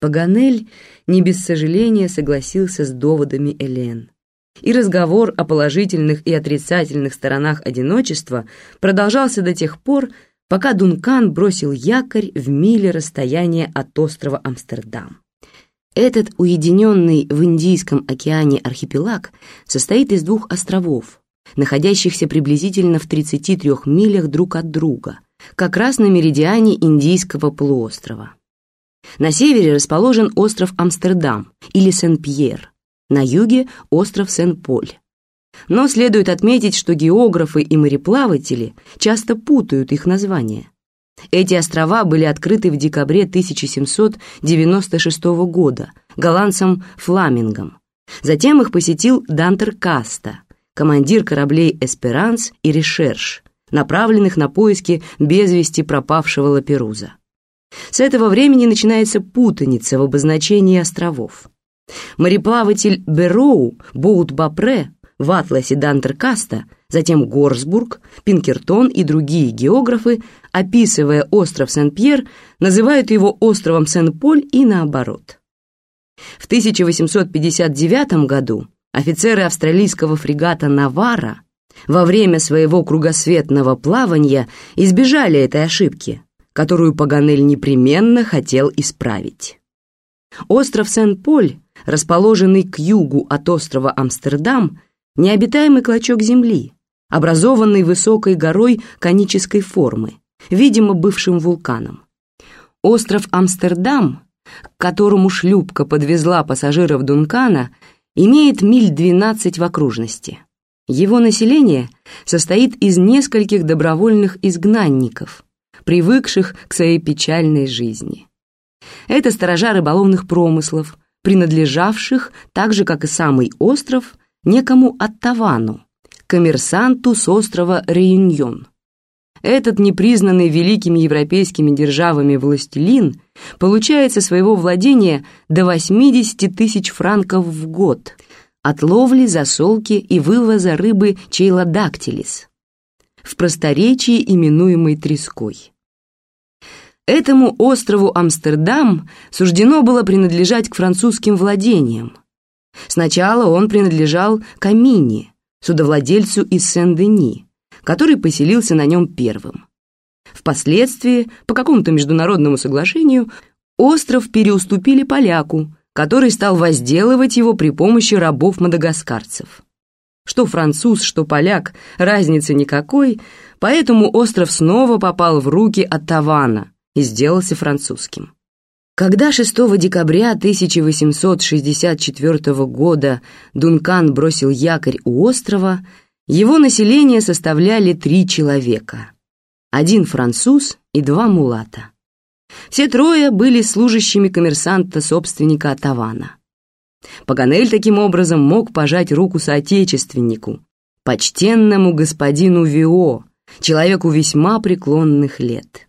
Паганель не без сожаления согласился с доводами Элен. И разговор о положительных и отрицательных сторонах одиночества продолжался до тех пор, пока Дункан бросил якорь в миле расстояния от острова Амстердам. Этот уединенный в Индийском океане архипелаг состоит из двух островов, находящихся приблизительно в 33 милях друг от друга, как раз на меридиане Индийского полуострова. На севере расположен остров Амстердам или Сен-Пьер, на юге – остров Сен-Поль. Но следует отметить, что географы и мореплаватели часто путают их названия. Эти острова были открыты в декабре 1796 года голландцем Фламингом. Затем их посетил Дантер Каста, командир кораблей «Эсперанс» и «Решерш», направленных на поиски без вести пропавшего Лаперуза. С этого времени начинается путаница в обозначении островов. Мореплаватель Бероу Боут-Бапре в атласе Дантеркаста, затем Горсбург, Пинкертон и другие географы, описывая остров Сен-Пьер, называют его островом Сен-Поль и наоборот. В 1859 году офицеры австралийского фрегата «Навара» во время своего кругосветного плавания избежали этой ошибки, которую Паганель непременно хотел исправить. Остров Сен-Поль, расположенный к югу от острова Амстердам, необитаемый клочок земли, образованный высокой горой конической формы, видимо, бывшим вулканом. Остров Амстердам, к которому шлюпка подвезла пассажиров Дункана, имеет миль 12 в окружности. Его население состоит из нескольких добровольных изгнанников, привыкших к своей печальной жизни. Это сторожа рыболовных промыслов, принадлежавших, так же как и самый остров, некому Оттавану, коммерсанту с острова Реюньон. Этот непризнанный великими европейскими державами властелин получает со своего владения до 80 тысяч франков в год от ловли, засолки и вывоза рыбы чейлодактилис, в просторечии именуемой треской. Этому острову Амстердам суждено было принадлежать к французским владениям, Сначала он принадлежал Камине, судовладельцу из Сен-Дени, который поселился на нем первым. Впоследствии, по какому-то международному соглашению, остров переуступили поляку, который стал возделывать его при помощи рабов-мадагаскарцев. Что француз, что поляк, разницы никакой, поэтому остров снова попал в руки Оттавана и сделался французским. Когда 6 декабря 1864 года Дункан бросил якорь у острова, его население составляли три человека. Один француз и два мулата. Все трое были служащими коммерсанта-собственника Тавана. Паганель таким образом мог пожать руку соотечественнику, почтенному господину Вио, человеку весьма преклонных лет.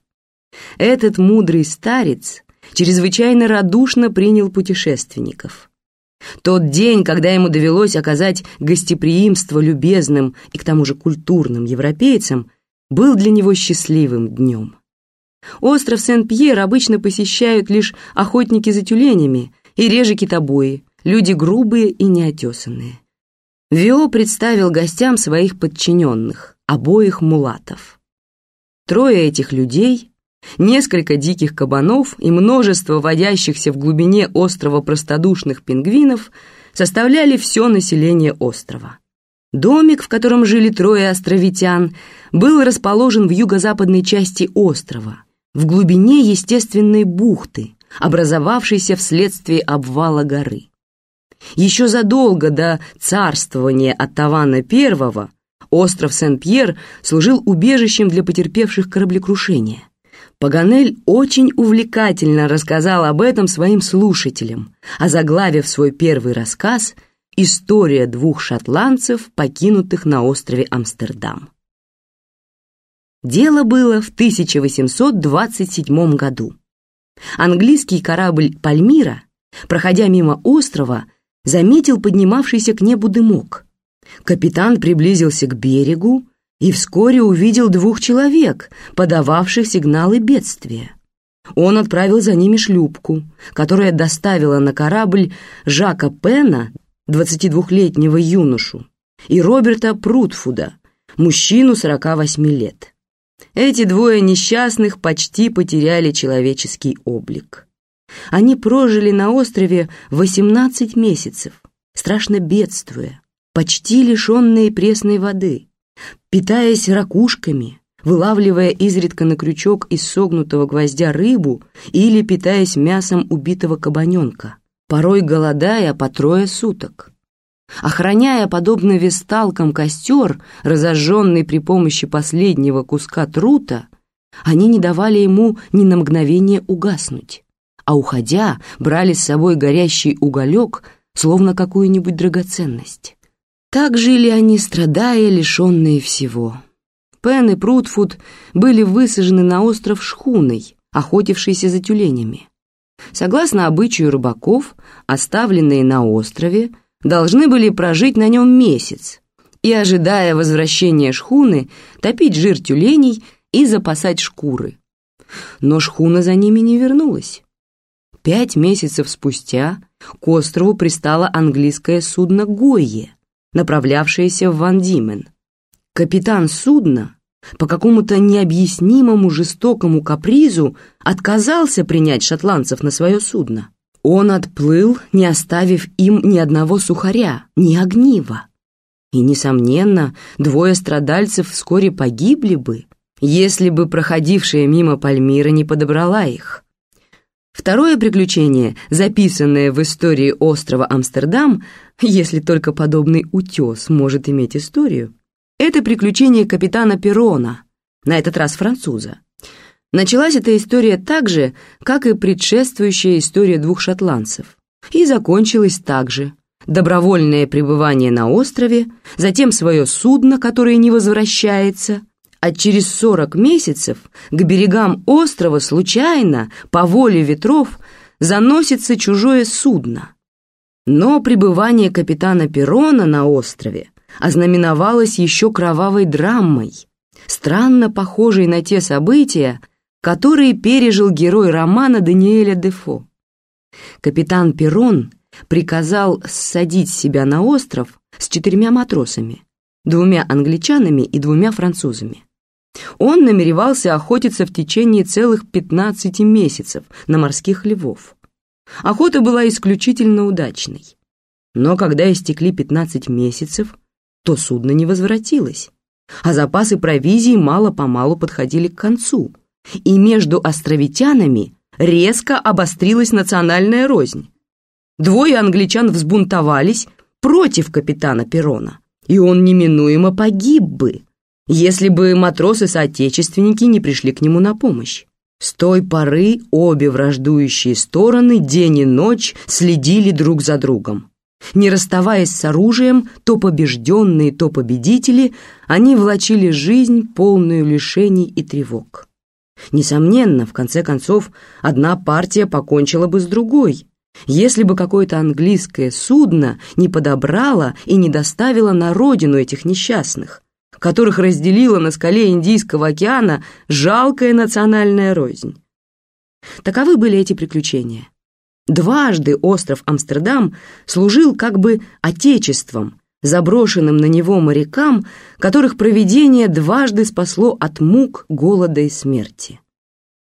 Этот мудрый старец чрезвычайно радушно принял путешественников. Тот день, когда ему довелось оказать гостеприимство любезным и к тому же культурным европейцам, был для него счастливым днем. Остров Сен-Пьер обычно посещают лишь охотники за тюленями и реже китобои, люди грубые и неотесанные. Вио представил гостям своих подчиненных, обоих мулатов. Трое этих людей Несколько диких кабанов и множество водящихся в глубине острова простодушных пингвинов составляли все население острова. Домик, в котором жили трое островитян, был расположен в юго-западной части острова, в глубине естественной бухты, образовавшейся вследствие обвала горы. Еще задолго до царствования Оттавана I остров Сен-Пьер служил убежищем для потерпевших кораблекрушения. Паганель очень увлекательно рассказал об этом своим слушателям, озаглавив свой первый рассказ «История двух шотландцев, покинутых на острове Амстердам». Дело было в 1827 году. Английский корабль «Пальмира», проходя мимо острова, заметил поднимавшийся к небу дымок. Капитан приблизился к берегу и вскоре увидел двух человек, подававших сигналы бедствия. Он отправил за ними шлюпку, которая доставила на корабль Жака Пена, 22-летнего юношу, и Роберта Прутфуда, мужчину 48 лет. Эти двое несчастных почти потеряли человеческий облик. Они прожили на острове 18 месяцев, страшно бедствуя, почти лишенные пресной воды, питаясь ракушками, вылавливая изредка на крючок из согнутого гвоздя рыбу или питаясь мясом убитого кабаненка, порой голодая по трое суток. Охраняя, подобно весталкам, костер, разожженный при помощи последнего куска трута, они не давали ему ни на мгновение угаснуть, а уходя, брали с собой горящий уголек, словно какую-нибудь драгоценность. Так жили они, страдая, лишенные всего. Пен и Прутфуд были высажены на остров шхуной, охотившейся за тюленями. Согласно обычаю рыбаков, оставленные на острове, должны были прожить на нем месяц и, ожидая возвращения шхуны, топить жир тюленей и запасать шкуры. Но шхуна за ними не вернулась. Пять месяцев спустя к острову пристало английское судно «Гойе», направлявшееся в Ван Димен. Капитан судна по какому-то необъяснимому жестокому капризу отказался принять шотландцев на свое судно. Он отплыл, не оставив им ни одного сухаря, ни огнива. И, несомненно, двое страдальцев вскоре погибли бы, если бы проходившая мимо Пальмира не подобрала их. Второе приключение, записанное в истории острова Амстердам, если только подобный утес может иметь историю, это приключение капитана Перона, на этот раз француза. Началась эта история так же, как и предшествующая история двух шотландцев, и закончилась так же. Добровольное пребывание на острове, затем свое судно, которое не возвращается, а через 40 месяцев к берегам острова случайно, по воле ветров, заносится чужое судно. Но пребывание капитана Перона на острове ознаменовалось еще кровавой драмой, странно похожей на те события, которые пережил герой романа Даниэля Дефо. Капитан Перрон приказал ссадить себя на остров с четырьмя матросами, двумя англичанами и двумя французами. Он намеревался охотиться в течение целых 15 месяцев на морских львов. Охота была исключительно удачной. Но когда истекли 15 месяцев, то судно не возвратилось, а запасы провизии мало-помалу подходили к концу – и между островитянами резко обострилась национальная рознь. Двое англичан взбунтовались против капитана Перона, и он неминуемо погиб бы, если бы матросы-соотечественники не пришли к нему на помощь. С той поры обе враждующие стороны день и ночь следили друг за другом. Не расставаясь с оружием, то побежденные, то победители, они влачили жизнь, полную лишений и тревог. Несомненно, в конце концов, одна партия покончила бы с другой, если бы какое-то английское судно не подобрало и не доставило на родину этих несчастных, которых разделила на скале Индийского океана жалкая национальная рознь. Таковы были эти приключения. Дважды остров Амстердам служил как бы отечеством, заброшенным на него морякам, которых провидение дважды спасло от мук, голода и смерти.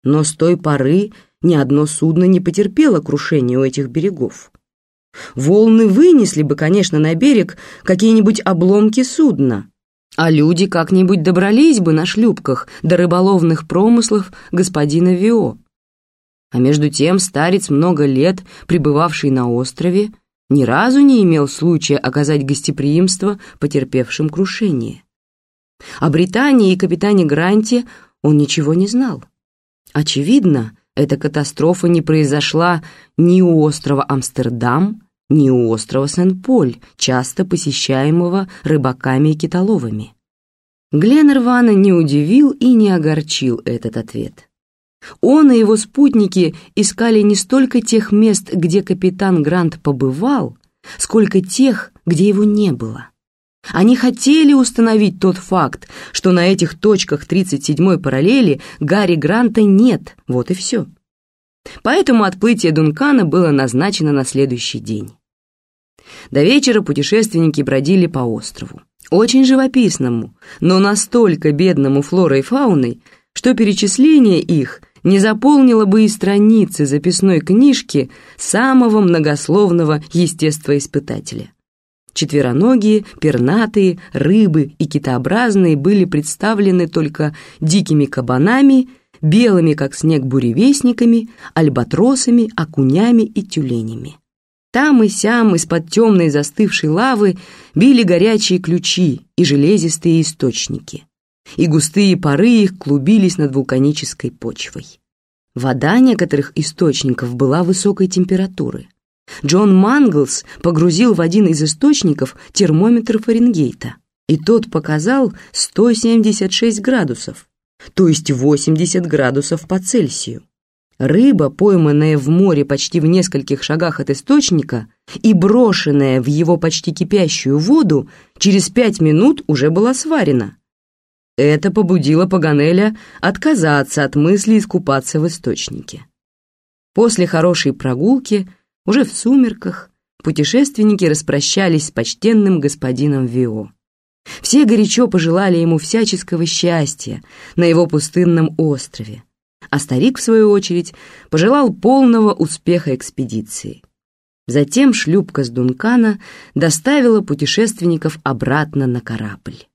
Но с той поры ни одно судно не потерпело крушения у этих берегов. Волны вынесли бы, конечно, на берег какие-нибудь обломки судна, а люди как-нибудь добрались бы на шлюпках до рыболовных промыслов господина Вио. А между тем старец, много лет пребывавший на острове, ни разу не имел случая оказать гостеприимство потерпевшим крушение. О Британии и капитане Гранте он ничего не знал. Очевидно, эта катастрофа не произошла ни у острова Амстердам, ни у острова Сен-Поль, часто посещаемого рыбаками и китоловами. Гленнервана не удивил и не огорчил этот ответ. Он и его спутники искали не столько тех мест, где капитан Грант побывал, сколько тех, где его не было. Они хотели установить тот факт, что на этих точках 37-й параллели Гарри Гранта нет, вот и все. Поэтому отплытие Дункана было назначено на следующий день. До вечера путешественники бродили по острову. Очень живописному, но настолько бедному флорой и фауной, что перечисление их не заполнило бы и страницы записной книжки самого многословного естествоиспытателя. Четвероногие, пернатые, рыбы и китообразные были представлены только дикими кабанами, белыми, как снег, буревестниками, альбатросами, окунями и тюленями. Там и сям из-под темной застывшей лавы били горячие ключи и железистые источники, и густые пары их клубились над вулканической почвой. Вода некоторых источников была высокой температуры. Джон Манглс погрузил в один из источников термометр Фаренгейта, и тот показал 176 градусов, то есть 80 градусов по Цельсию. Рыба, пойманная в море почти в нескольких шагах от источника и брошенная в его почти кипящую воду, через пять минут уже была сварена. Это побудило Паганеля отказаться от мысли искупаться в источнике. После хорошей прогулки, уже в сумерках, путешественники распрощались с почтенным господином Вио. Все горячо пожелали ему всяческого счастья на его пустынном острове, а старик, в свою очередь, пожелал полного успеха экспедиции. Затем шлюпка с Дункана доставила путешественников обратно на корабль.